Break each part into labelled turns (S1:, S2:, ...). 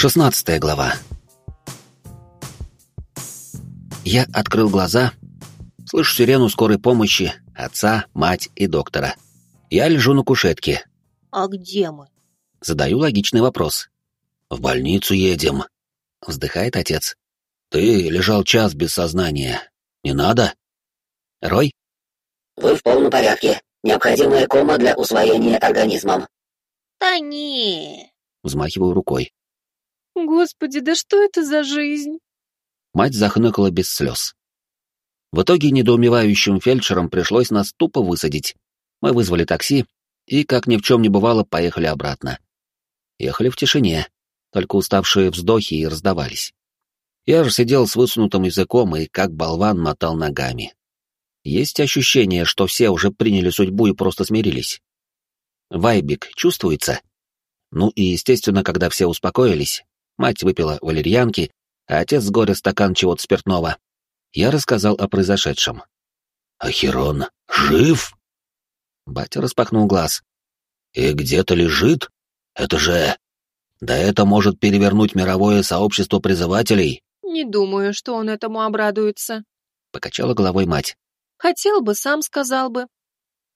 S1: Шестнадцатая глава. Я открыл глаза, слышу сирену скорой помощи, отца, мать и доктора. Я лежу на кушетке.
S2: «А где мы?»
S1: Задаю логичный вопрос. «В больницу едем», — вздыхает отец. «Ты лежал час без сознания. Не надо?» «Рой?»
S3: «Вы в полном порядке. Необходимая кома для усвоения организмом».
S2: «Да не...»
S1: — взмахиваю рукой.
S4: «Господи, да что это за жизнь?»
S1: Мать захныкала без слез. В итоге недоумевающим фельдшерам пришлось нас тупо высадить. Мы вызвали такси и, как ни в чем не бывало, поехали обратно. Ехали в тишине, только уставшие вздохи и раздавались. Я же сидел с высунутым языком и, как болван, мотал ногами. Есть ощущение, что все уже приняли судьбу и просто смирились. Вайбик чувствуется? Ну и, естественно, когда все успокоились, мать выпила валерьянки, а отец с горя стакан чего-то спиртного, я рассказал о произошедшем. «Ахерон жив?» Батя распахнул глаз. «И где-то лежит? Это же... Да это может перевернуть мировое сообщество призывателей!»
S4: «Не думаю, что он этому обрадуется», —
S1: покачала головой мать.
S4: «Хотел бы, сам сказал бы».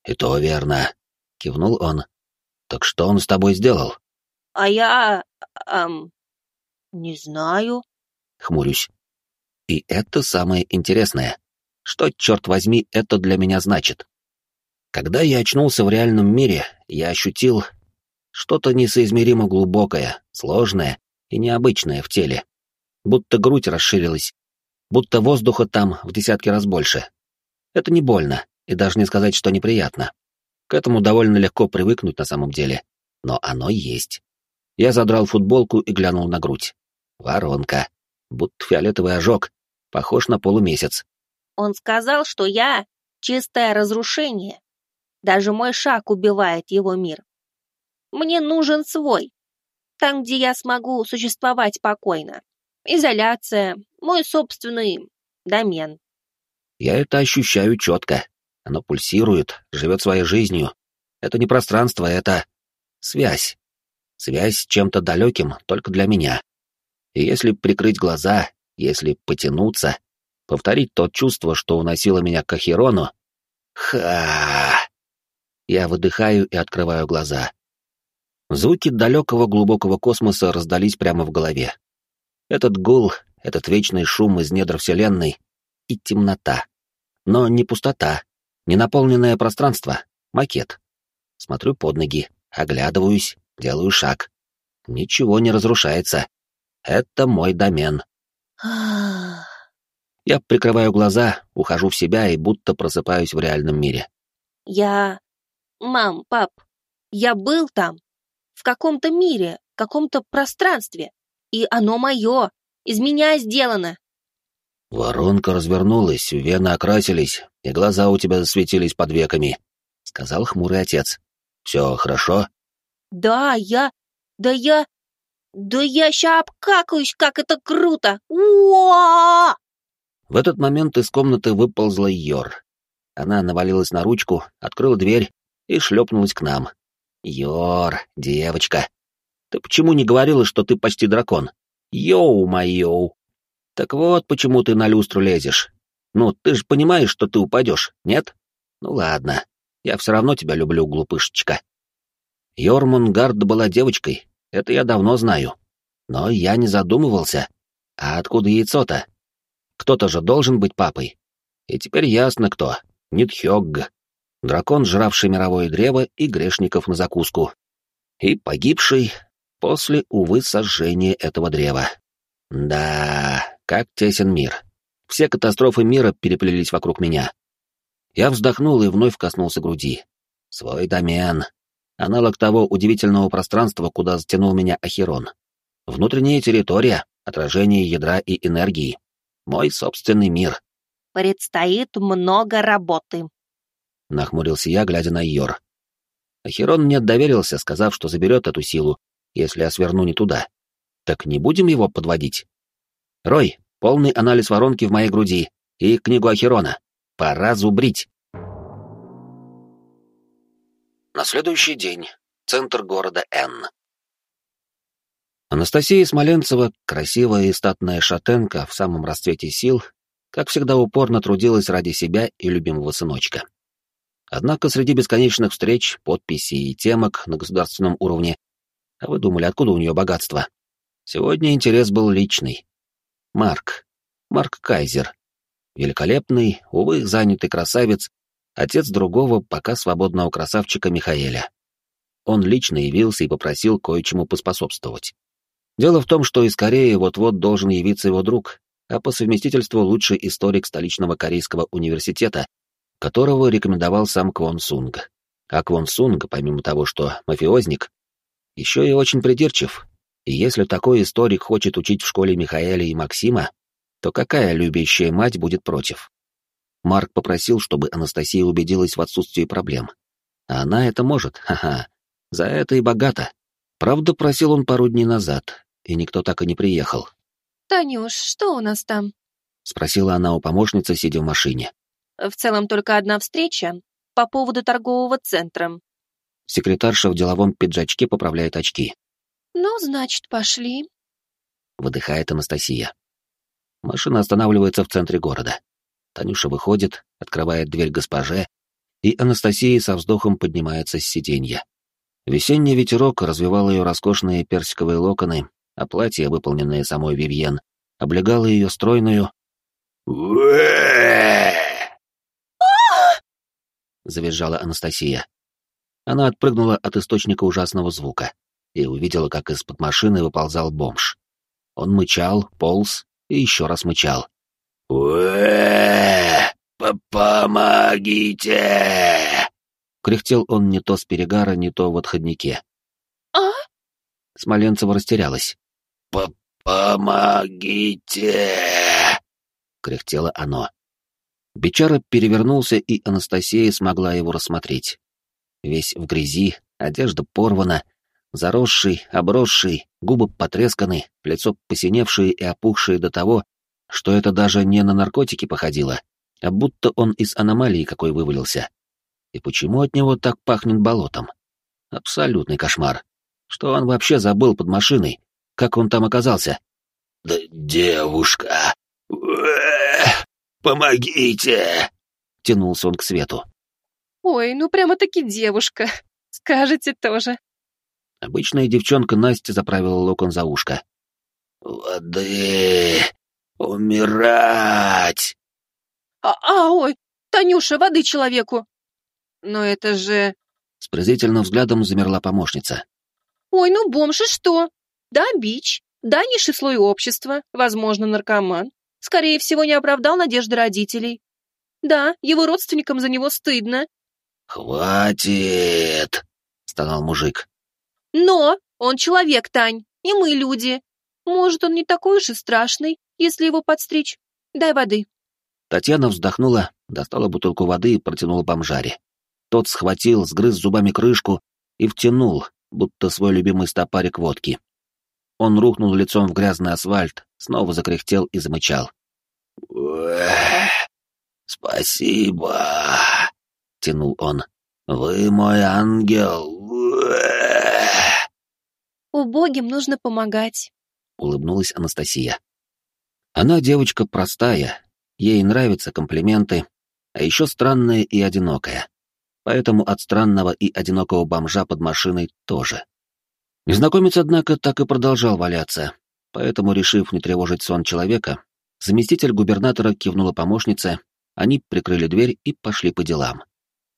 S1: «И то верно», — кивнул он. «Так что он с тобой сделал?»
S2: «А я... эм... не знаю», —
S1: хмурюсь. И это самое интересное. Что, черт возьми, это для меня значит? Когда я очнулся в реальном мире, я ощутил что-то несоизмеримо глубокое, сложное и необычное в теле. Будто грудь расширилась, будто воздуха там в десятки раз больше. Это не больно, и даже не сказать, что неприятно. К этому довольно легко привыкнуть на самом деле, но оно есть. Я задрал футболку и глянул на грудь. Воронка. Будто фиолетовый ожог, похож на полумесяц.
S2: Он сказал, что я — чистое разрушение. Даже мой шаг убивает его мир. Мне нужен свой. Там, где я смогу существовать спокойно. Изоляция, мой собственный домен.
S1: Я это ощущаю четко. Оно пульсирует, живет своей жизнью. Это не пространство, это связь. Связь с чем-то далеким только для меня. И если прикрыть глаза, если потянуться, повторить то чувство, что уносило меня к Ахерону... Ха! Я выдыхаю и открываю глаза. Звуки далекого глубокого космоса раздались прямо в голове. Этот гул, этот вечный шум из недр Вселенной и темнота. Но не пустота, не наполненное пространство, макет. Смотрю под ноги, оглядываюсь, делаю шаг. Ничего не разрушается. Это мой домен. Я прикрываю глаза, ухожу в себя и будто просыпаюсь в реальном мире.
S2: Я... Мам, пап, я был там. В каком-то мире, в каком-то пространстве. И оно мое. Из меня сделано.
S1: Воронка развернулась, вены окрасились, и глаза у тебя засветились под веками, — сказал хмурый отец. Все хорошо?
S2: Да, я... Да я... Да я ща обкакаюсь, как это круто! Уа!
S1: В этот момент из комнаты выползла Йор. Она навалилась на ручку, открыла дверь и шлепнулась к нам. Йор, девочка, ты почему не говорила, что ты почти дракон? Йоу-майоу. Так вот, почему ты на люстру лезешь. Ну, ты же понимаешь, что ты упадешь, нет? Ну ладно, я все равно тебя люблю, глупышечка. Йормунгард была девочкой, это я давно знаю. Но я не задумывался. А откуда яйцо-то? Кто-то же должен быть папой. И теперь ясно кто. Нитхёгг. Дракон, жравший мировое древо и грешников на закуску. И погибший после, увы, сожжения этого древа. Да, как тесен мир. Все катастрофы мира переплелись вокруг меня. Я вздохнул и вновь коснулся груди. Свой домен, аналог того удивительного пространства, куда затянул меня Ахерон. Внутренняя территория, отражение ядра и энергии. Мой собственный мир.
S2: Предстоит много работы.
S1: Нахмурился я, глядя на Йор. Ахерон мне доверился, сказав, что заберет эту силу, если я сверну не туда. Так не будем его подводить. Рой, полный анализ воронки в моей груди и книгу Ахерона. Пора зубрить. На следующий день. Центр города Н. Анастасия Смоленцева, красивая и статная шатенка в самом расцвете сил, как всегда упорно трудилась ради себя и любимого сыночка. Однако среди бесконечных встреч, подписей и темок на государственном уровне, а вы думали, откуда у нее богатство? Сегодня интерес был личный. Марк. Марк Кайзер. Великолепный, увы, занятый красавец, отец другого, пока свободного красавчика Михаэля. Он лично явился и попросил кое-чему поспособствовать. Дело в том, что из Кореи вот-вот должен явиться его друг, а по совместительству лучший историк столичного корейского университета, которого рекомендовал сам Квон Сунг. А Квон Сунг, помимо того, что мафиозник, еще и очень придирчив. И если такой историк хочет учить в школе Михаэля и Максима, то какая любящая мать будет против? Марк попросил, чтобы Анастасия убедилась в отсутствии проблем. А она это может, ха-ха. За это и богато. Правда, просил он пару дней назад, и никто так и не приехал.
S4: «Танюш, что у нас там?»
S1: — спросила она у помощницы, сидя в машине.
S2: «В целом только одна встреча по поводу торгового центра».
S1: Секретарша в деловом пиджачке поправляет очки.
S4: «Ну, значит, пошли», —
S1: выдыхает Анастасия. Машина останавливается в центре города. Танюша выходит, открывает дверь госпоже, и Анастасия со вздохом поднимается с сиденья. Весенний ветерок развивал ее роскошные персиковые локоны, а платье, выполненное самой Вивьен, облегало ее стройную... завизжала Анастасия. Она отпрыгнула от источника ужасного звука и увидела, как из-под машины выползал бомж. Он мычал, полз и еще раз мычал. «Помогите!» Кряхтел он не то с перегара, не то в отходнике.
S4: «А?»
S1: Смоленцева растерялась. «Помогите!» — кряхтело оно. Бичара перевернулся, и Анастасия смогла его рассмотреть. Весь в грязи, одежда порвана, заросший, обросший, губы потресканы, лицо посиневшее и опухшее до того, что это даже не на наркотики походило, а будто он из аномалии какой вывалился. И почему от него так пахнет болотом? Абсолютный кошмар. Что он вообще забыл под машиной? Как он там оказался? «Да девушка! Помогите!» Тянулся он к свету.
S4: «Ой, ну прямо-таки девушка. Скажете тоже».
S1: Обычная девчонка Настя заправила локон за ушко. «Воды! Умирать!»
S4: «А, а, ой, Танюша, воды человеку!» Но это же...
S1: С презрительным взглядом замерла помощница.
S4: Ой, ну бомж и что? Да, бич. Да, низший слой общества. Возможно, наркоман. Скорее всего, не оправдал надежды родителей. Да, его родственникам за него стыдно.
S1: «Хватит!» — стонал мужик.
S4: «Но он человек, Тань, и мы люди. Может, он не такой уж и страшный, если его подстричь. Дай воды».
S1: Татьяна вздохнула, достала бутылку воды и протянула бомжаре. Тот схватил, сгрыз зубами крышку и втянул, будто свой любимый стопарик водки. Он рухнул лицом в грязный асфальт, снова закряхтел и замычал. «Спасибо», — тянул он. «Вы мой ангел».
S4: «Убогим нужно помогать», —
S1: улыбнулась Анастасия. Она девочка простая, ей нравятся комплименты, а еще странная и одинокая поэтому от странного и одинокого бомжа под машиной тоже. Незнакомец, однако, так и продолжал валяться, поэтому, решив не тревожить сон человека, заместитель губернатора кивнула помощнице, они прикрыли дверь и пошли по делам.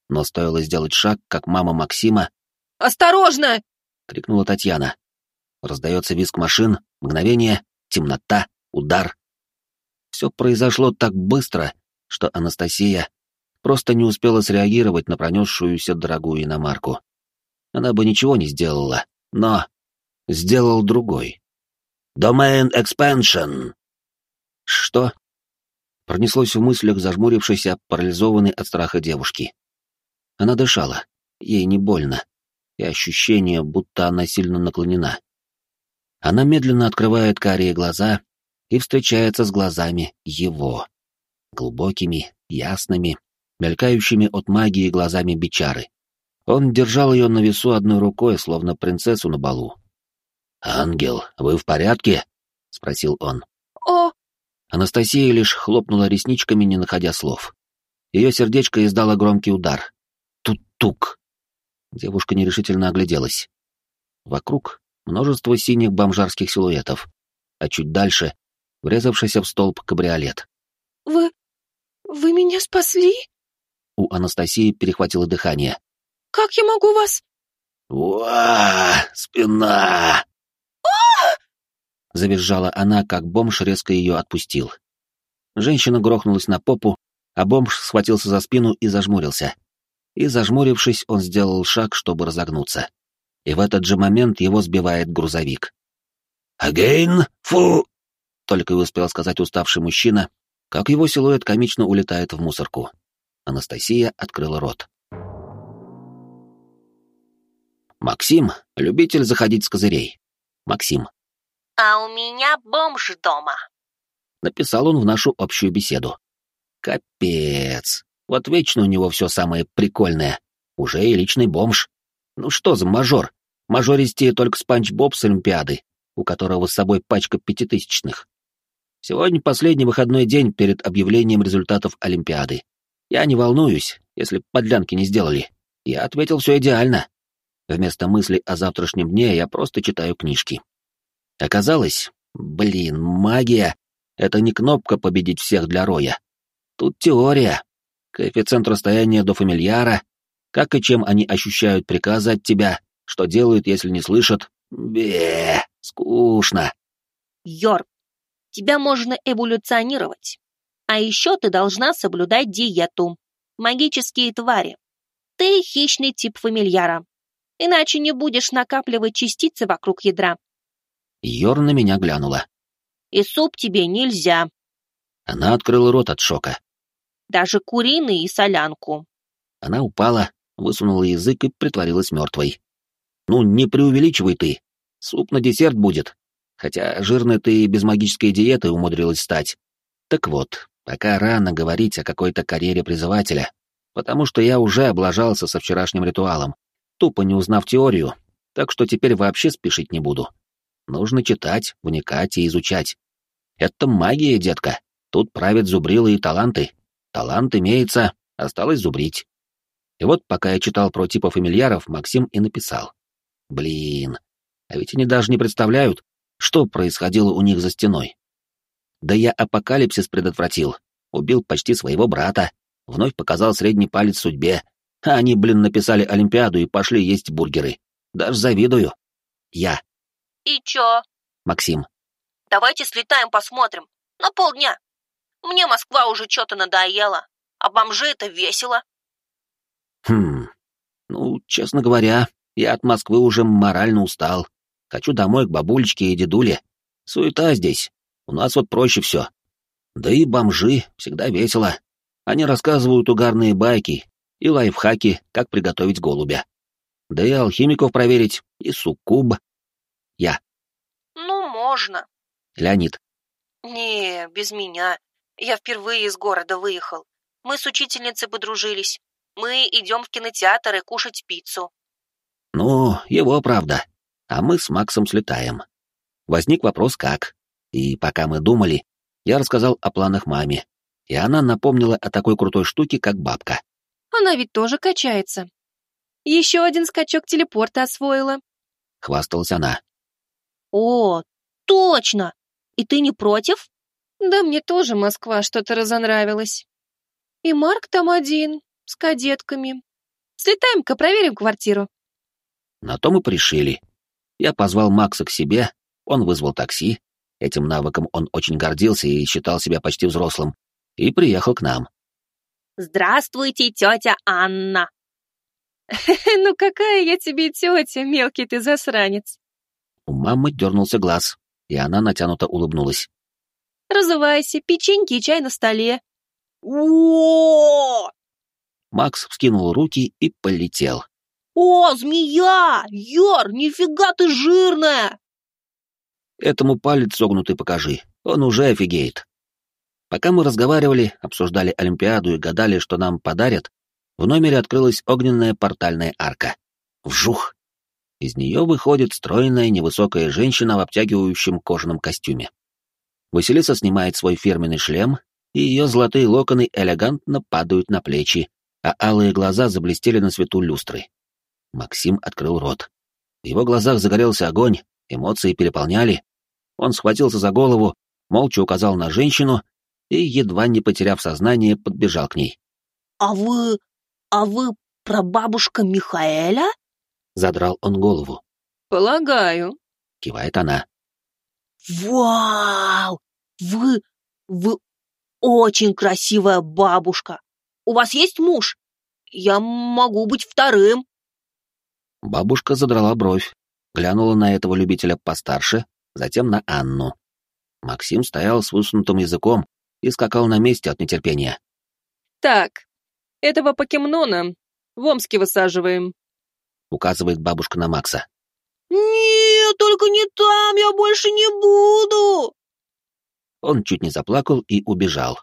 S1: Но стоило сделать шаг, как мама Максима...
S4: «Осторожно!»
S1: — крикнула Татьяна. Раздается визг машин, мгновение, темнота, удар. Все произошло так быстро, что Анастасия просто не успела среагировать на пронесшуюся дорогую иномарку. Она бы ничего не сделала, но сделал другой. «Domain Expansion!» «Что?» Пронеслось в мыслях зажмурившейся, парализованной от страха девушки. Она дышала, ей не больно, и ощущение, будто она сильно наклонена. Она медленно открывает карие глаза и встречается с глазами его. Глубокими, ясными, мелькающими от магии глазами бичары. Он держал ее на весу одной рукой, словно принцессу на балу. «Ангел, вы в порядке?» — спросил он.
S4: «О!»
S1: Анастасия лишь хлопнула ресничками, не находя слов. Ее сердечко издало громкий удар. Тук-тук. Девушка нерешительно огляделась. Вокруг множество синих бомжарских силуэтов, а чуть дальше — врезавшийся в столб кабриолет.
S4: «Вы... вы меня спасли?»
S1: У Анастасии перехватило дыхание.
S4: «Как я могу вас...»
S1: «Уа! Спина!» Завизжала она, как бомж резко ее отпустил. Женщина грохнулась на попу, а бомж схватился за спину и зажмурился. И, зажмурившись, он сделал шаг, чтобы разогнуться. И в этот же момент его сбивает грузовик. «Агейн, фу!» Только и успел сказать уставший мужчина, как его силуэт комично улетает в мусорку. Анастасия открыла рот. Максим — любитель заходить с козырей. Максим.
S2: А у меня бомж дома.
S1: Написал он в нашу общую беседу. Капец. Вот вечно у него все самое прикольное. Уже и личный бомж. Ну что за мажор? Мажористее только Спанч Боб с Олимпиады, у которого с собой пачка пятитысячных. Сегодня последний выходной день перед объявлением результатов Олимпиады. Я не волнуюсь, если подлянки не сделали. Я ответил все идеально. Вместо мысли о завтрашнем дне я просто читаю книжки. Оказалось, блин, магия — это не кнопка победить всех для Роя. Тут теория, коэффициент расстояния до фамильяра, как и чем они ощущают приказы от тебя, что делают, если не слышат. Бе, скучно.
S2: Йор, тебя можно эволюционировать. А еще ты должна соблюдать диету. Магические твари. Ты хищный тип фамильяра. Иначе не будешь накапливать частицы вокруг ядра.
S1: Йор на меня глянула.
S2: И суп тебе нельзя.
S1: Она открыла рот от шока.
S2: Даже куриный и солянку.
S1: Она упала, высунула язык и притворилась мертвой. Ну, не преувеличивай ты. Суп на десерт будет. Хотя жирной ты и без магической диеты умудрилась стать. Так вот, пока рано говорить о какой-то карьере призывателя, потому что я уже облажался со вчерашним ритуалом, тупо не узнав теорию, так что теперь вообще спешить не буду. Нужно читать, вникать и изучать. Это магия, детка. Тут правят зубрилы и таланты. Талант имеется, осталось зубрить. И вот пока я читал про типа фамильяров, Максим и написал. Блин, а ведь они даже не представляют, что происходило у них за стеной. Да я апокалипсис предотвратил, убил почти своего брата, вновь показал средний палец судьбе, а они, блин, написали Олимпиаду и пошли есть бургеры. Даже завидую. Я.
S2: И чё?
S1: Максим.
S2: Давайте слетаем посмотрим. На полдня. Мне Москва уже что-то надоела. А бомжи это весело.
S1: Хм. Ну, честно говоря, я от Москвы уже морально устал. Хочу домой к бабулечке и дедуле. Суета здесь. У нас вот проще все. Да и бомжи всегда весело. Они рассказывают угарные байки и лайфхаки, как приготовить голубя. Да и алхимиков проверить, и суккуб. Я.
S2: Ну, можно.
S1: Леонид.
S2: Не, без меня. Я впервые из города выехал. Мы с учительницей подружились. Мы идем в кинотеатр и кушать пиццу.
S1: Ну, его правда. А мы с Максом слетаем. Возник вопрос как. И пока мы думали, я рассказал о планах маме. И она напомнила о такой крутой штуке, как бабка.
S4: Она ведь тоже качается. Еще один скачок телепорта освоила.
S1: Хвасталась она.
S2: О, точно! И ты не против?
S4: Да мне тоже Москва что-то разонравилась. И Марк там один, с кадетками. Слетаем-ка, проверим квартиру.
S1: На то мы пришили. Я позвал Макса к себе, он вызвал такси. Этим навыком он очень гордился и считал себя почти взрослым. И приехал к нам.
S2: Здравствуйте, тетя Анна.
S4: Ну какая я тебе тетя, мелкий ты засранец.
S1: У мамы дернулся глаз, и она натянуто улыбнулась.
S4: Разувайся, печеньки и чай на столе.
S2: О!
S1: Макс вскинул руки и полетел.
S2: О, змея! Йор, нифига ты жирная!
S1: Этому палец согнутый покажи, он уже офигеет. Пока мы разговаривали, обсуждали Олимпиаду и гадали, что нам подарят, в номере открылась огненная портальная арка. Вжух! Из нее выходит стройная невысокая женщина в обтягивающем кожаном костюме. Василиса снимает свой фирменный шлем, и ее золотые локоны элегантно падают на плечи, а алые глаза заблестели на свету люстры. Максим открыл рот. В его глазах загорелся огонь, эмоции переполняли. Он схватился за голову, молча указал на женщину и, едва не потеряв сознание, подбежал к ней.
S2: «А вы... а вы прабабушка Михаэля?»
S1: Задрал он голову.
S4: «Полагаю», —
S1: кивает она.
S2: «Вау! Вы... вы очень красивая бабушка! У вас есть муж? Я могу быть вторым!»
S1: Бабушка задрала бровь, глянула на этого любителя постарше, затем на Анну. Максим стоял с высунутым языком и скакал на месте от нетерпения.
S4: «Так, этого покемнона в Омске высаживаем», —
S1: указывает бабушка на Макса.
S2: «Нет, только не там, я больше не буду!»
S1: Он чуть не заплакал и убежал.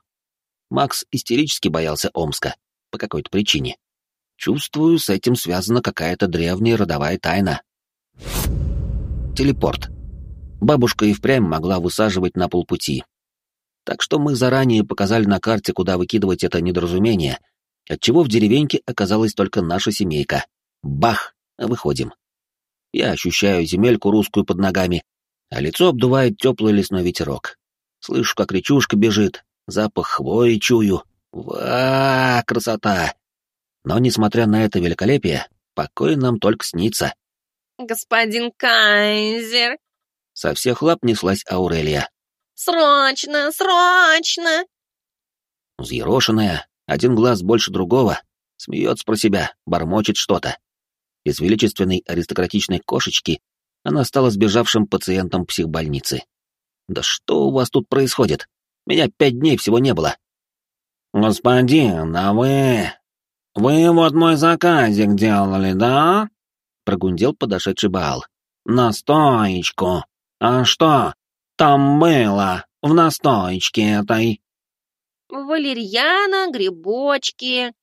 S1: Макс истерически боялся Омска по какой-то причине. Чувствую, с этим связана какая-то древняя родовая тайна. Телепорт. Бабушка и впрямь могла высаживать на полпути. Так что мы заранее показали на карте, куда выкидывать это недоразумение, отчего в деревеньке оказалась только наша семейка. Бах! Выходим. Я ощущаю земельку русскую под ногами, а лицо обдувает теплый лесной ветерок. Слышу, как речушка бежит, запах хвои чую. Ва, красота! Но, несмотря на это великолепие, покой нам только снится.
S4: «Господин Кайзер!»
S1: Со всех лап неслась Аурелия.
S4: «Срочно, срочно!»
S1: Взъерошенная, один глаз больше другого, смеется про себя, бормочет что-то. Из величественной аристократичной кошечки она стала сбежавшим пациентом психбольницы. Да что у вас тут происходит? Меня пять дней всего не было. «Господин, а вы «Вы вот мой заказик делали, да?» — прогундел подошедший Баал. «Настоечку. А что там было в настоечке этой?»
S2: «Валерьяна, грибочки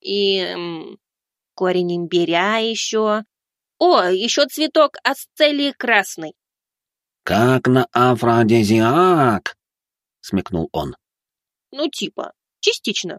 S2: и... Корень имбиря еще. О, еще цветок асцелии красный».
S1: «Как на афродизиак!» — смекнул он.
S2: «Ну, типа, частично».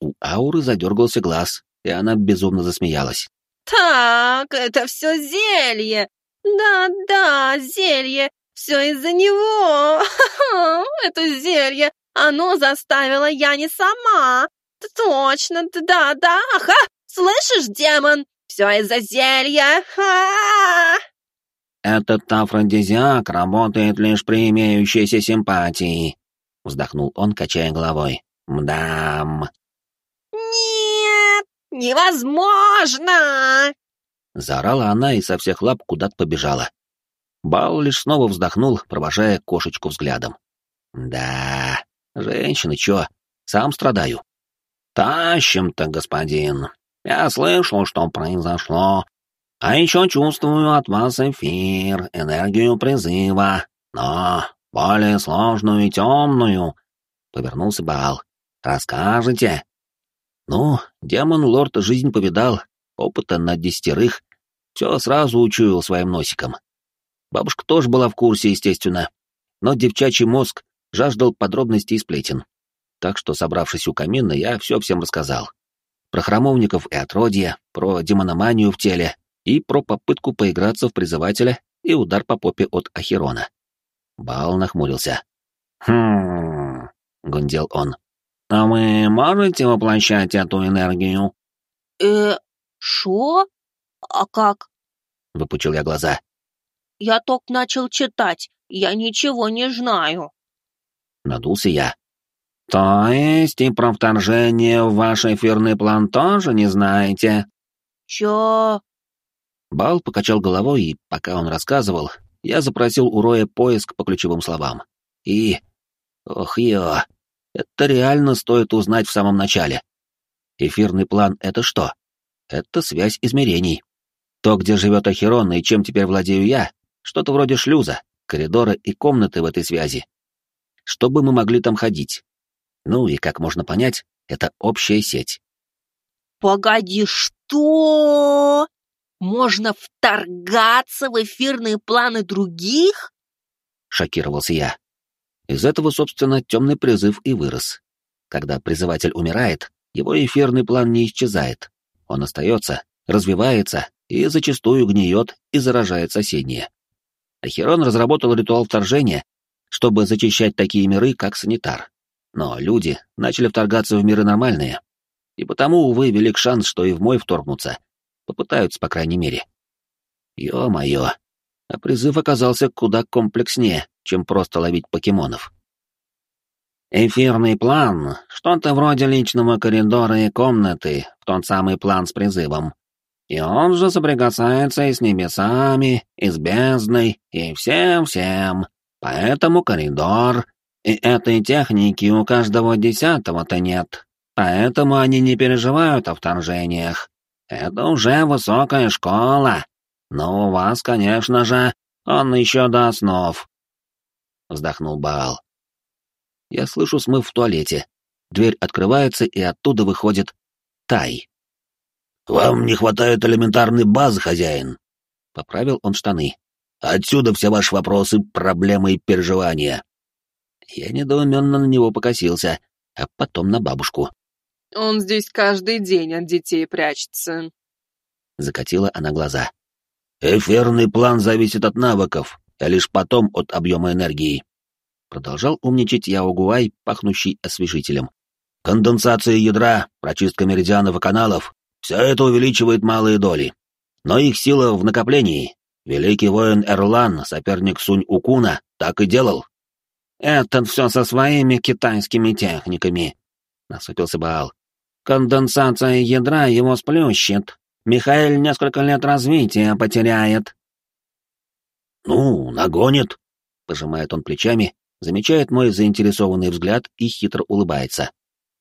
S1: У Ауры задергался глаз, и она безумно засмеялась.
S4: «Так, это все зелье! Да-да, зелье! Все из-за него! Это зелье! Оно заставило я не сама! Точно, да-да, ага! Слышишь, демон? Все из-за зелья! Ха!
S1: «Этот афродизиак работает лишь при имеющейся симпатии», — вздохнул он, качая головой. «Мдам».
S4: «Нет, невозможно!»
S1: Заорала она и со всех лап куда-то побежала. Бал лишь снова вздохнул, провожая кошечку взглядом. «Да, женщины, чё, сам страдаю». «Тащим-то, господин. Я слышал, что произошло. А еще чувствую от вас эфир, энергию призыва, но более сложную и темную», — повернулся Баал. «Расскажете?» Ну, демон-лорд жизнь повидал, опыта на десятерых, все сразу учуял своим носиком. Бабушка тоже была в курсе, естественно, но девчачий мозг жаждал подробностей и сплетен. Так что, собравшись у камина, я все всем рассказал. Про храмовников и отродья, про демономанию в теле и про попытку поиграться в призывателя и удар по попе от Ахирона. Бал нахмурился. «Хм...» — гундел он. «А вы можете воплощать эту энергию?»
S2: «Э, шо? А как?»
S1: — выпучил я глаза.
S2: «Я только начал читать, я ничего не знаю».
S1: Надулся я. «То есть и про вторжение в ваш эфирный план тоже не знаете?»
S2: «Чё?»
S1: Бал покачал головой, и, пока он рассказывал, я запросил у Роя поиск по ключевым словам. И... Ох, ё... Это реально стоит узнать в самом начале. Эфирный план — это что? Это связь измерений. То, где живет Ахерон и чем теперь владею я, что-то вроде шлюза, коридора и комнаты в этой связи. Чтобы мы могли там ходить. Ну и, как можно понять, это общая сеть.
S2: «Погоди, что?» Что? Можно вторгаться в эфирные планы других?
S1: Шокировался я. Из этого, собственно, темный призыв и вырос. Когда призыватель умирает, его эфирный план не исчезает. Он остается, развивается и зачастую гниет и заражает соседние. Ахерон разработал ритуал вторжения, чтобы зачищать такие миры, как санитар. Но люди начали вторгаться в миры нормальные, и потому, увы, велик шанс, что и в мой вторгнутся. Попытаются, по крайней мере. Ё-моё, а призыв оказался куда комплекснее, чем просто ловить покемонов. Эфирный план — что-то вроде личного коридора и комнаты, в тот самый план с призывом. И он же соприкасается и с небесами, и с бездной, и всем-всем. Поэтому коридор, и этой техники у каждого десятого-то нет. Поэтому они не переживают о вторжениях. Это уже высокая школа. Но у вас, конечно же, он еще до основ. Вздохнул Баал. Я слышу смыв в туалете. Дверь открывается, и оттуда выходит Тай.
S5: «Вам не хватает элементарной базы, хозяин», — поправил он штаны. «Отсюда все ваши вопросы, проблемы и переживания».
S1: Я недоуменно на него покосился, а потом на бабушку.
S4: «Он здесь каждый день от детей прячется», —
S1: закатила она глаза.
S5: «Эфирный план зависит от навыков, а лишь потом от объема энергии», —
S1: продолжал умничать Яогуай, пахнущий освежителем.
S5: «Конденсация ядра, прочистка меридианов и каналов все это увеличивает малые доли. Но их сила в накоплении. Великий воин Эрлан, соперник Сунь-Укуна, так и делал.
S1: «Это все со своими китайскими техниками», — насупился Баал. «Конденсация ядра его сплющит. Михаил несколько лет развития потеряет».
S5: «Ну, нагонит», —
S1: пожимает он плечами, замечает мой заинтересованный взгляд и хитро улыбается.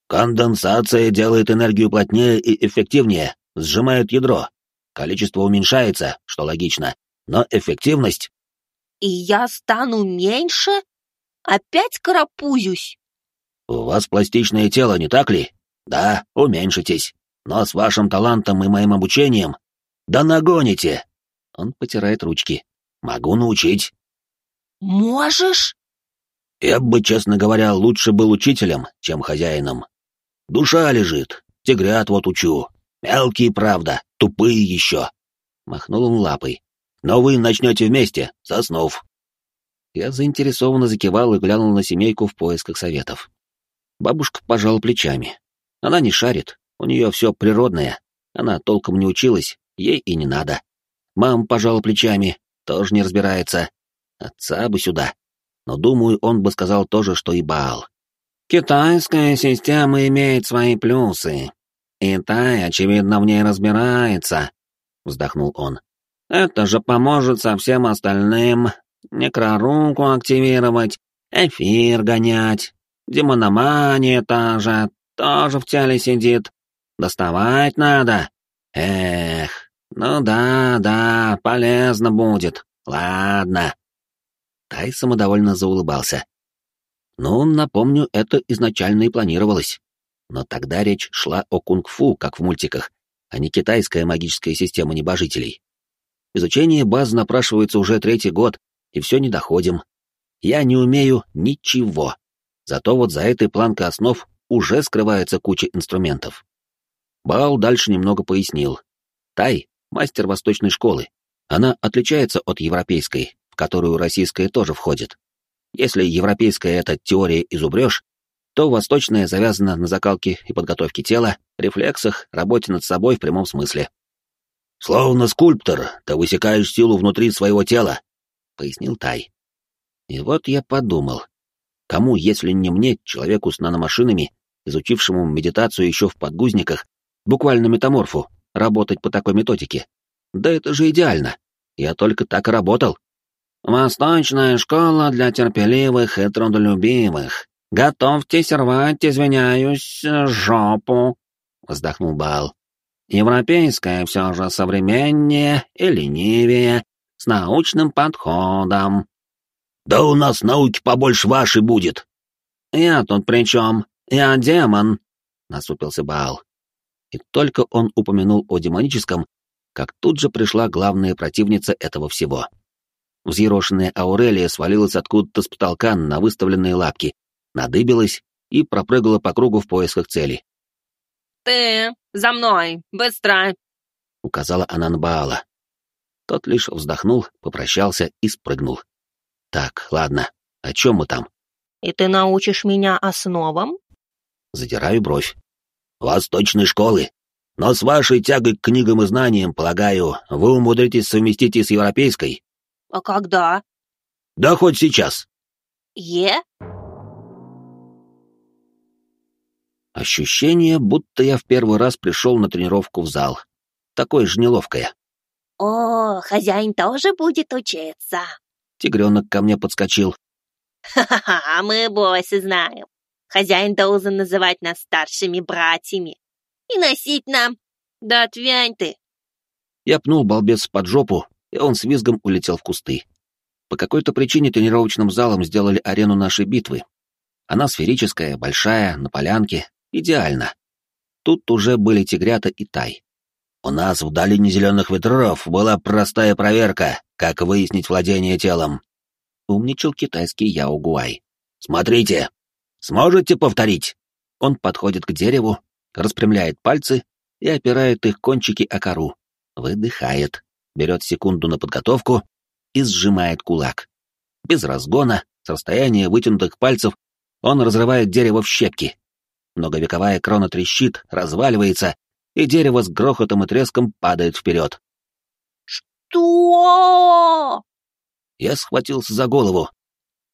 S5: Конденсация делает энергию плотнее и эффективнее, сжимает ядро. Количество уменьшается, что логично, но эффективность...
S2: И я стану меньше? Опять карапузюсь?
S5: У вас пластичное тело, не так ли? Да, уменьшитесь. Но с вашим талантом и моим обучением... Да нагоните!
S1: Он потирает ручки.
S5: Могу научить.
S2: Можешь?
S5: Я бы, честно говоря, лучше был учителем, чем хозяином. Душа лежит, тигрят вот учу. Мелкие, правда, тупые еще.
S1: Махнул он лапой.
S5: Но вы начнете вместе, соснув.
S1: Я заинтересованно закивал и глянул на семейку в поисках советов. Бабушка пожала плечами. Она не шарит, у нее все природное. Она толком не училась, ей и не надо. Мам пожала плечами, тоже не разбирается. Отца бы сюда. Но, думаю, он бы сказал то же, что и Баал. Китайская система имеет свои плюсы. И Тай, очевидно, в ней разбирается, — вздохнул он. Это же поможет со всем остальным. Некроруку активировать, эфир гонять, демономания та же, тоже в теле сидит. Доставать надо. Эх, ну да, да, полезно будет. Ладно. Тай самодовольно заулыбался. Ну, напомню, это изначально и планировалось. Но тогда речь шла о кунг-фу, как в мультиках, а не китайская магическая система небожителей. Изучение баз напрашивается уже третий год, и все не доходим. Я не умею ничего. Зато вот за этой планкой основ уже скрывается куча инструментов. Баал дальше немного пояснил. Тай — мастер восточной школы. Она отличается от европейской, в которую российская тоже входит. Если европейская — это теория и зубрёж, то восточная завязана на закалке и подготовке тела, рефлексах, работе над собой в прямом смысле.
S5: «Словно скульптор, ты высекаешь силу внутри своего тела», — пояснил Тай.
S1: И вот я подумал, кому, если не мне, человеку с наномашинами, изучившему медитацию еще в подгузниках, буквально метаморфу, работать по такой методике? Да это же идеально. Я только так и работал. «Восточная школа для терпеливых и трудолюбивых. Готовьтесь рвать, извиняюсь, жопу», — вздохнул Бал. «Европейская все же современнее и ленивее, с научным подходом».
S5: «Да у нас науки побольше вашей будет».
S1: «Я тут при чем? Я демон», — насупился Бал. И только он упомянул о демоническом, как тут же пришла главная противница этого всего. Взъерошенная Аурелия свалилась откуда-то с потолка на выставленные лапки, надыбилась и пропрыгала по кругу в поисках цели.
S4: «Ты, за мной, быстро!»
S1: — указала она на Баала. Тот лишь вздохнул, попрощался и спрыгнул. «Так, ладно, о чем мы там?»
S2: «И ты научишь меня основам?»
S1: Задираю бровь. «Восточной школы. Но с вашей тягой к книгам и знаниям, полагаю, вы умудритесь совместить и с европейской?»
S2: «А когда?»
S1: «Да хоть сейчас».
S2: «Е?»
S1: Ощущение, будто я в первый раз пришел на тренировку в зал. Такое же неловкое.
S2: «О, хозяин тоже будет учиться!»
S1: Тигренок ко мне подскочил.
S2: «Ха-ха-ха, мы боссы знаем. Хозяин должен называть нас старшими братьями и носить нам. Да отвянь ты!»
S1: Я пнул балбес под жопу, и он с визгом улетел в кусты. По какой-то причине тренировочным залом сделали арену нашей битвы. Она сферическая, большая, на полянке, идеально. Тут уже были тигрята и тай. У нас в долине зеленых ветров была простая проверка, как выяснить владение телом. Умничал китайский Яо Гуай. Смотрите, сможете повторить? Он подходит к дереву, распрямляет пальцы и опирает их кончики о кору. Выдыхает, берет секунду на подготовку и сжимает кулак. Без разгона, с расстояния вытянутых пальцев, он разрывает дерево в щепки. Многовековая крона трещит, разваливается, и дерево с грохотом и треском падает вперед.
S2: «Что?»
S1: Я схватился за голову.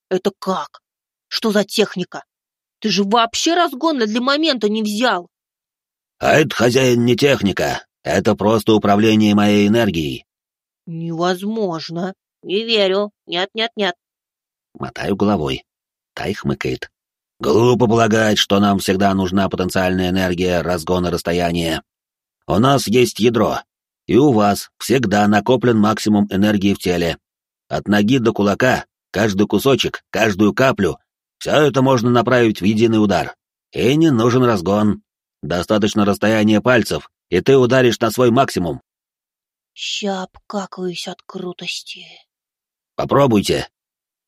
S2: «Это как? Что за техника? Ты же вообще разгона для момента не взял!»
S1: «А это, хозяин, не техника. Это просто управление моей энергией».
S2: «Невозможно. Не верю. Нет-нет-нет».
S1: Мотаю головой. Тай хмыкает. Глупо полагать, что нам всегда нужна потенциальная энергия разгона расстояния. У нас есть ядро, и у вас всегда накоплен максимум энергии в теле. От ноги до кулака, каждый кусочек, каждую каплю, все это можно направить в единый удар. И не нужен разгон. Достаточно расстояния пальцев, и ты ударишь на свой максимум.
S2: Ща обкакаюсь от крутости.
S1: Попробуйте.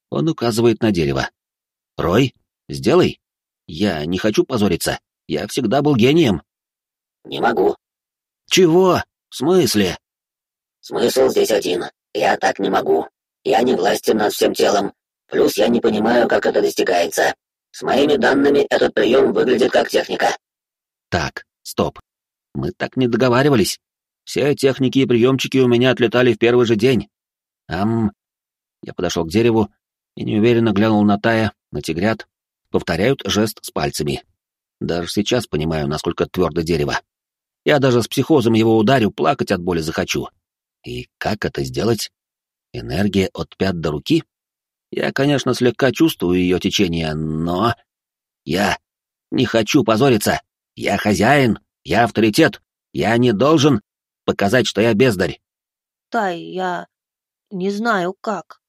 S1: Он указывает на дерево. Рой, Сделай. Я не хочу позориться. Я всегда был гением.
S3: Не могу.
S1: Чего? В смысле?
S3: Смысл здесь один. Я так не могу. Я не властен над всем телом. Плюс я не понимаю, как это достигается. С моими данными этот прием выглядит как техника.
S1: Так, стоп. Мы так не договаривались. Все техники и приемчики у меня отлетали в первый же день. Ам... Я подошел к дереву и неуверенно глянул на Тая, на тигрят, повторяют жест с пальцами. Даже сейчас понимаю, насколько твердо дерево. Я даже с психозом его ударю, плакать от боли захочу. И как это сделать? Энергия от пят до руки? Я, конечно, слегка чувствую ее течение, но... Я не хочу позориться. Я хозяин, я авторитет. Я не должен показать, что я бездарь.
S2: Тай, я не знаю как.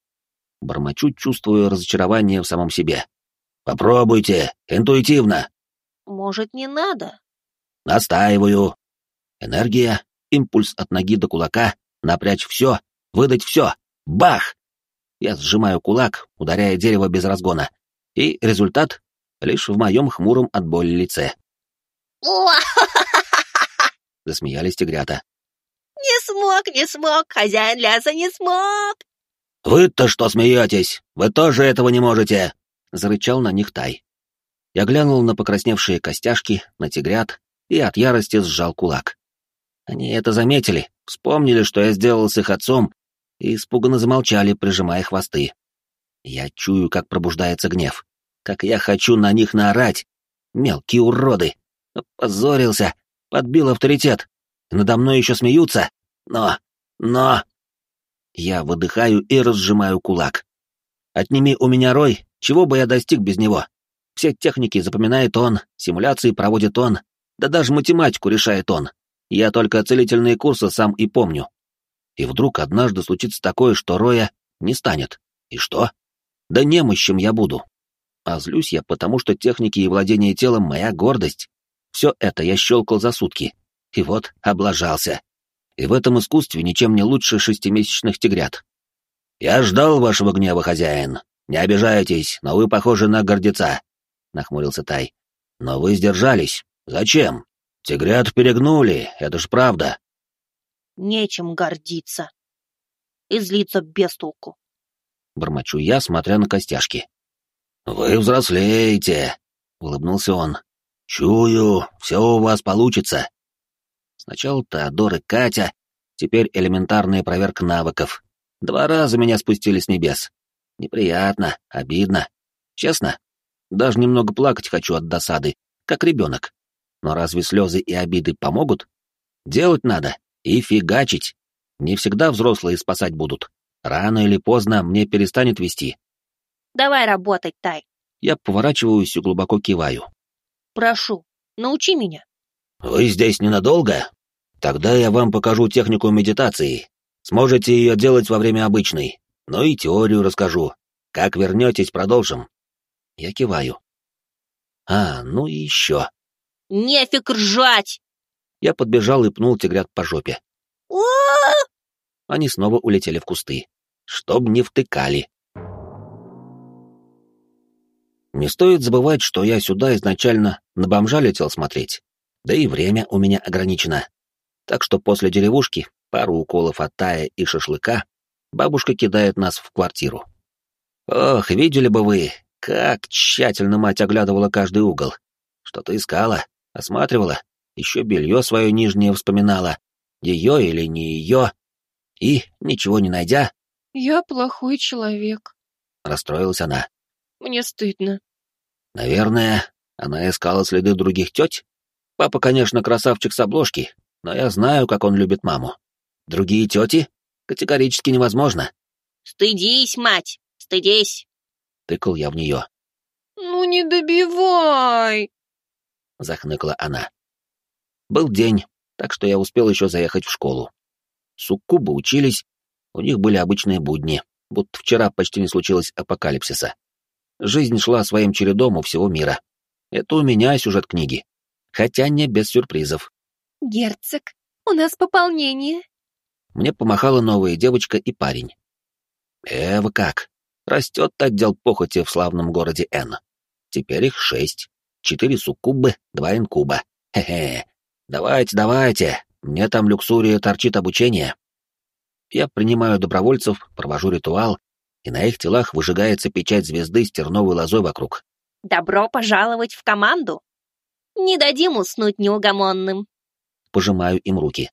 S1: Бормочу, чувствую разочарование в самом себе. Попробуйте, интуитивно.
S2: Может, не надо?
S1: Настаиваю. Энергия, импульс от ноги до кулака, напрячь все, выдать все. Бах! Я сжимаю кулак, ударяя дерево без разгона. И результат лишь в моем хмуром от боли лице. Засмеялись тигрята.
S2: Не смог, не смог, хозяин ляса не смог.
S1: Вы-то что смеетесь? Вы тоже этого не можете. — зарычал на них Тай. Я глянул на покрасневшие костяшки, на тигрят и от ярости сжал кулак. Они это заметили, вспомнили, что я сделал с их отцом, и испуганно замолчали, прижимая хвосты. Я чую, как пробуждается гнев, как я хочу на них наорать. Мелкие уроды! Позорился, подбил авторитет. Надо мной еще смеются, но... но... Я выдыхаю и разжимаю кулак. Отними у меня рой, чего бы я достиг без него? Все техники запоминает он, симуляции проводит он, да даже математику решает он. Я только целительные курсы сам и помню. И вдруг однажды случится такое, что Роя не станет. И что? Да немощим я буду. А злюсь я, потому что техники и владение телом — моя гордость. Все это я щелкал за сутки. И вот облажался. И в этом искусстве ничем не лучше шестимесячных тигрят. «Я ждал вашего гнева, хозяин. Не обижайтесь, но вы похожи на гордеца», — нахмурился Тай. «Но вы сдержались. Зачем? Тигрят перегнули, это ж правда».
S2: «Нечем гордиться. И злиться без толку».
S1: Бормочу я, смотря на костяшки. «Вы взрослеете», — улыбнулся он. «Чую, все у вас получится». Сначала Теодор и Катя, теперь элементарная проверка навыков. Два раза меня спустили с небес. Неприятно, обидно. Честно, даже немного плакать хочу от досады, как ребенок. Но разве слезы и обиды помогут? Делать надо и фигачить. Не всегда взрослые спасать будут. Рано или поздно мне перестанет вести.
S2: Давай работать, Тай.
S1: Я поворачиваюсь и глубоко киваю.
S2: Прошу, научи меня.
S1: Вы здесь ненадолго? Тогда я вам покажу технику медитации. Сможете ее делать во время обычной. Ну и теорию расскажу. Как вернетесь, продолжим. Я киваю. А, ну и еще.
S2: Нефиг ржать!
S1: Я подбежал и пнул тигрят по жопе. Они снова улетели в кусты. Чтоб не втыкали. Не стоит забывать, что я сюда изначально на бомжа летел смотреть. Да и время у меня ограничено. Так что после деревушки, пару уколов от тая и шашлыка, бабушка кидает нас в квартиру. Ох, видели бы вы, как тщательно мать оглядывала каждый угол. Что-то искала, осматривала, еще белье свое нижнее вспоминала, ее или не ее, и, ничего не найдя...
S4: «Я плохой человек», —
S1: расстроилась она.
S4: «Мне стыдно».
S1: Наверное, она искала следы других теть? Папа, конечно, красавчик с обложки, но я знаю, как он любит маму. Другие тети? Категорически невозможно.
S2: Стыдись, мать, стыдись.
S1: Тыкал я в нее.
S4: Ну не добивай.
S1: Захныкла она. Был день, так что я успел еще заехать в школу. Суккубы учились, у них были обычные будни, будто вчера почти не случилось апокалипсиса. Жизнь шла своим чередом у всего мира. Это у меня сюжет книги. Хотя не без сюрпризов.
S4: «Герцог, у нас пополнение».
S1: Мне помахала новая девочка и парень. Эва как? Растет отдел похоти в славном городе Н. Теперь их шесть. Четыре суккубы, два инкуба. Хе-хе. Давайте, давайте. Мне там люксурия торчит обучение. Я принимаю добровольцев, провожу ритуал, и на их телах выжигается печать звезды с терновой лозой вокруг.
S2: «Добро пожаловать в команду! Не дадим уснуть неугомонным!»
S1: Пожимаю им руки.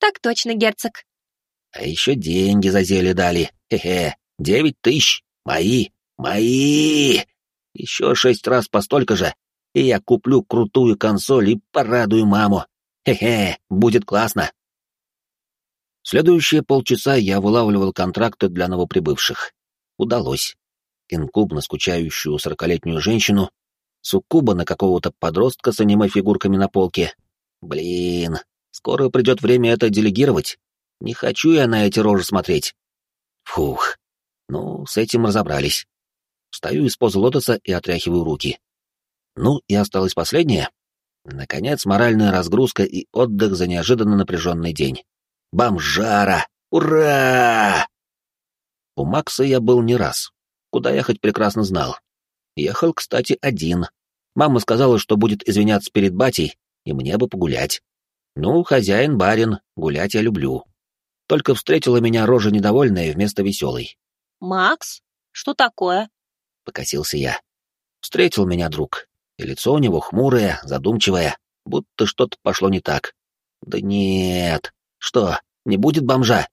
S4: «Так точно, герцог!»
S1: А еще деньги за зелье дали. Хе-хе, девять тысяч. Мои, мои! Еще шесть раз по столько же, и я куплю крутую консоль и порадую маму. Хе-хе, будет классно. Следующие полчаса я вылавливал контракты для новоприбывших. Удалось. Инкуб на скучающую сорокалетнюю женщину, суккуба на какого-то подростка с аниме-фигурками на полке. Блин, скоро придет время это делегировать. Не хочу я на эти рожи смотреть. Фух. Ну, с этим разобрались. Встаю из позы лотоса и отряхиваю руки. Ну, и осталось последнее. Наконец, моральная разгрузка и отдых за неожиданно напряженный день. Бомжара! Ура! У Макса я был не раз. Куда ехать прекрасно знал. Ехал, кстати, один. Мама сказала, что будет извиняться перед батей, и мне бы погулять. Ну, хозяин-барин, гулять я люблю. Только встретила меня рожа недовольная вместо веселой.
S2: «Макс? Что такое?»
S1: — покосился я. Встретил меня друг, и лицо у него хмурое, задумчивое, будто что-то пошло не так. Да нет. Что, не будет бомжа?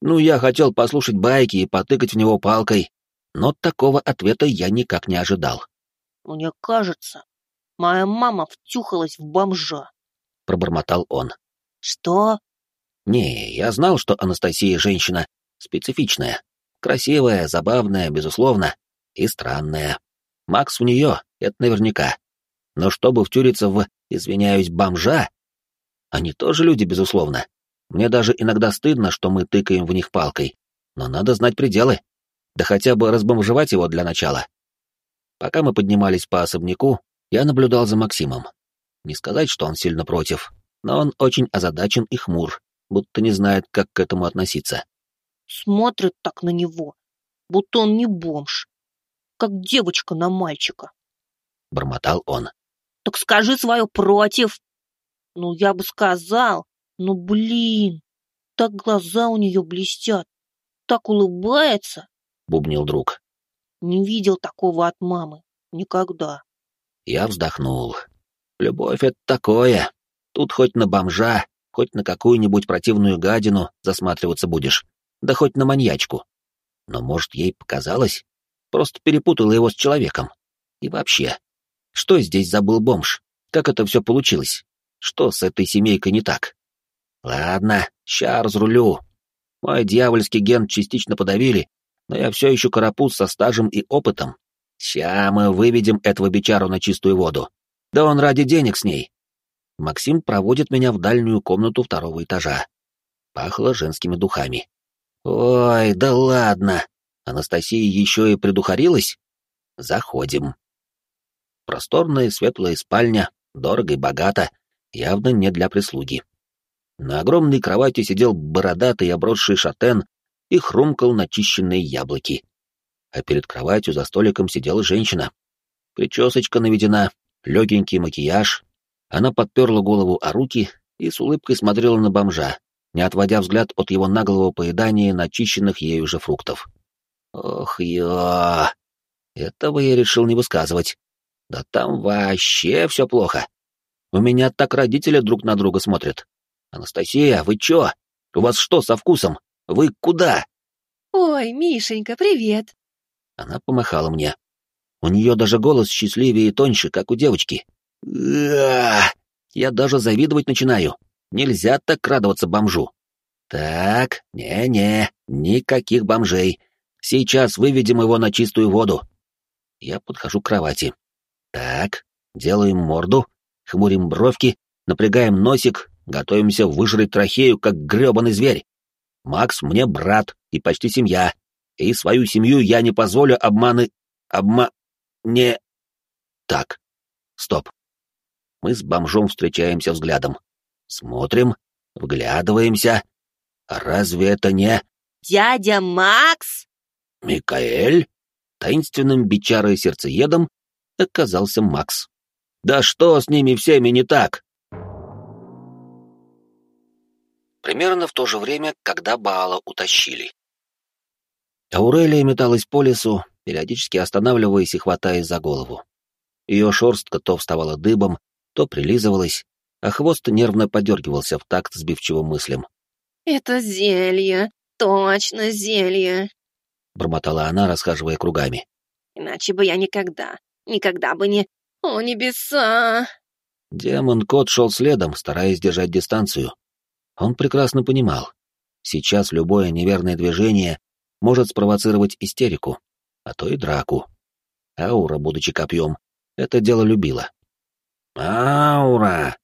S1: Ну, я хотел послушать байки и потыкать в него палкой, но такого ответа я никак не ожидал.
S2: «Мне кажется, моя мама втюхалась в бомжа», —
S1: пробормотал он.
S2: «Что?»
S1: «Не, я знал, что Анастасия женщина специфичная, красивая, забавная, безусловно, и странная. Макс в нее, это наверняка. Но чтобы втюриться в, извиняюсь, бомжа, они тоже люди, безусловно. Мне даже иногда стыдно, что мы тыкаем в них палкой. Но надо знать пределы. Да хотя бы разбомжевать его для начала. Пока мы поднимались по особняку, я наблюдал за Максимом. Не сказать, что он сильно против. но он очень озадачен и хмур, будто не знает, как к этому относиться.
S2: Смотрит так на него, будто он не бомж, как девочка на мальчика.
S1: Бормотал он.
S2: Так скажи свое против. Ну, я бы сказал, ну, блин, так глаза у нее блестят, так улыбается.
S1: Бубнил друг.
S2: Не видел такого от мамы. Никогда.
S1: Я вздохнул. Любовь — это такое. Тут хоть на бомжа, хоть на какую-нибудь противную гадину засматриваться будешь. Да хоть на маньячку. Но, может, ей показалось? Просто перепутала его с человеком. И вообще, что здесь забыл бомж? Как это все получилось? Что с этой семейкой не так? Ладно, ща разрулю. Мой дьявольский ген частично подавили, но я все еще карапуз со стажем и опытом. Ща мы выведем этого бичару на чистую воду. Да он ради денег с ней. Максим проводит меня в дальнюю комнату второго этажа. Пахло женскими духами. Ой, да ладно. Анастасия еще и предухарилась? Заходим. Просторная светлая спальня, дорого и богато, явно не для прислуги. На огромной кровати сидел бородатый обросший шатен и хрумкал начищенные яблоки. А перед кроватью за столиком сидела женщина. Причесочка наведена, легенький макияж. Она подперла голову о руки и с улыбкой смотрела на бомжа, не отводя взгляд от его наглого поедания начищенных ею же фруктов. Ох, ё! Этого я решил не высказывать. Да там вообще все плохо. У меня так родители друг на друга смотрят. Анастасия, вы чё? У вас что со вкусом? Вы куда?»
S4: «Ой, Мишенька, привет!»
S1: Она помахала мне. У нее даже голос счастливее и тоньше, как у девочки. Я даже завидовать начинаю. Нельзя так радоваться бомжу. Так, не-не, никаких бомжей. Сейчас выведем его на чистую воду. Я подхожу к кровати. Так, делаем морду, хмурим бровки, напрягаем носик, готовимся выжрать трахею, как грёбаный зверь. Макс мне брат и почти семья, и свою семью я не позволю обманы... обма... не... Так, стоп. Мы с бомжом встречаемся взглядом. Смотрим, вглядываемся. Разве это не...
S2: Дядя Макс?
S1: Микаэль? Таинственным бичарой сердцеедом оказался Макс. Да что с ними всеми не так? примерно в то же время, когда Баала утащили. Аурелия металась по лесу, периодически останавливаясь и хватаясь за голову. Ее шерстка то вставала дыбом, то прилизывалась, а хвост нервно подергивался в такт сбивчивым мыслям.
S4: «Это зелье, точно зелье», —
S1: бормотала она, расхаживая кругами.
S4: «Иначе бы я никогда, никогда бы не... О, небеса!»
S1: Демон-кот шел следом, стараясь держать дистанцию, он прекрасно понимал, сейчас любое неверное движение может спровоцировать истерику, а то и драку. Аура, будучи копьем, это дело любила. «Аура!»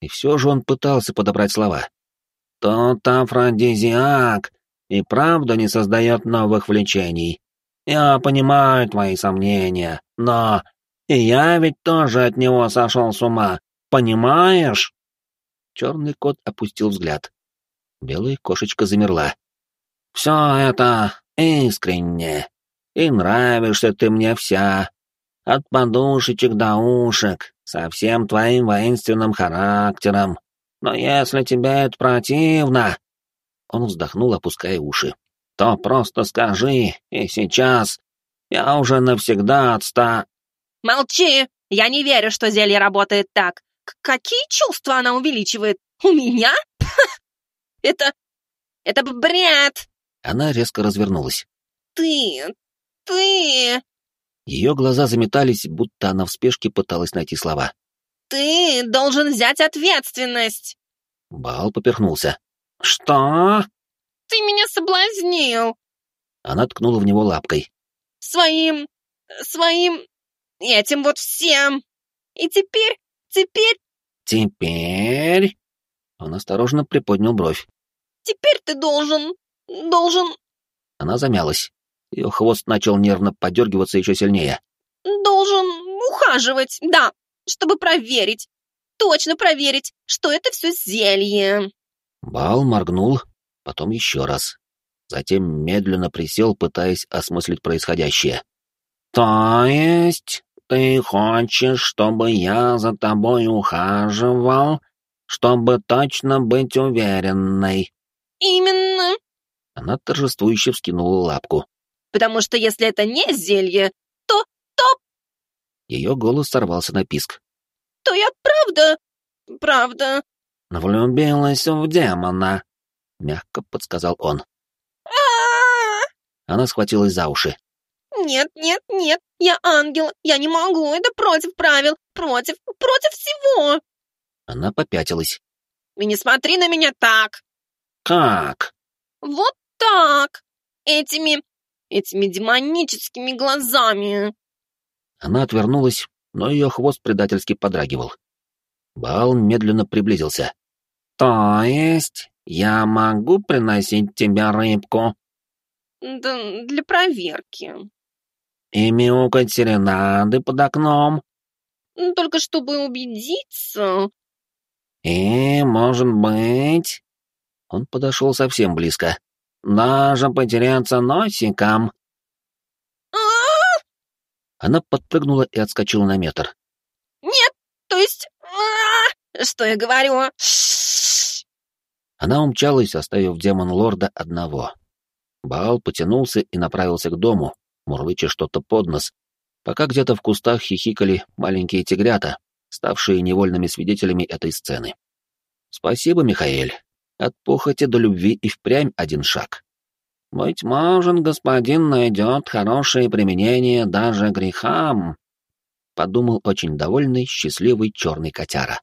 S1: И все же он пытался подобрать слова. «Тот афродизиак и правда не создает новых влечений. Я понимаю твои сомнения, но и я ведь тоже от него сошел с ума, понимаешь?» Черный кот опустил взгляд. Белая кошечка замерла. «Все это искренне, и нравишься ты мне вся, от подушечек до ушек, со всем твоим воинственным характером. Но если тебе это противно...» Он вздохнул, опуская уши. «То просто скажи, и сейчас я уже навсегда отста...»
S4: «Молчи! Я не верю, что зелье работает так. Какие чувства она увеличивает? У меня? Это... это бред!»
S1: Она резко развернулась.
S4: «Ты... ты...»
S1: Ее глаза заметались, будто она в спешке пыталась найти слова.
S4: «Ты должен взять ответственность!»
S1: Бал поперхнулся. «Что?»
S4: «Ты меня соблазнил!»
S1: Она ткнула в него лапкой.
S4: «Своим... своим... этим вот всем! И теперь Теперь...
S1: Теперь... Он осторожно приподнял бровь.
S4: Теперь ты должен... должен...
S1: Она замялась. Ее хвост начал нервно подергиваться еще сильнее.
S4: Должен ухаживать, да, чтобы проверить.
S2: точно проверить, что это все зелье.
S1: Бал моргнул, потом еще раз. Затем медленно присел, пытаясь осмыслить происходящее. «То есть ты хочешь, чтобы я за тобой ухаживал, чтобы точно быть уверенной?»
S2: «Именно!»
S1: Она торжествующе вскинула лапку.
S2: «Потому что если это не зелье, то... то...»
S1: Ее голос сорвался на писк.
S2: «То я правда... правда...»
S1: «Влюбилась в демона», — мягко подсказал он. Она схватилась за уши.
S2: «Нет, нет, нет, я ангел, я не могу, это против правил, против, против всего!»
S1: Она попятилась.
S2: «И не смотри на меня так!»
S1: «Как?»
S2: «Вот так! Этими, этими демоническими глазами!»
S1: Она отвернулась, но ее хвост предательски подрагивал. Бал медленно приблизился. «То есть я могу приносить тебе рыбку?»
S2: «Да для проверки».
S1: «И мяукать серенады под окном?»
S2: «Только чтобы убедиться».
S1: «И, может быть...» Он подошел совсем близко. «Даже потеряться носиком». Она подпрыгнула и отскочила на метр.
S2: «Нет, то есть... Что я говорю?»
S1: Она умчалась, оставив демон-лорда одного. Баал потянулся и направился к дому, мурлыча что-то под нос, пока где-то в кустах хихикали маленькие тигрята, ставшие невольными свидетелями этой сцены. «Спасибо, Михаэль. От похоти до любви и впрямь один шаг. Быть может, господин найдет хорошее применение даже грехам», — подумал очень довольный, счастливый черный котяра.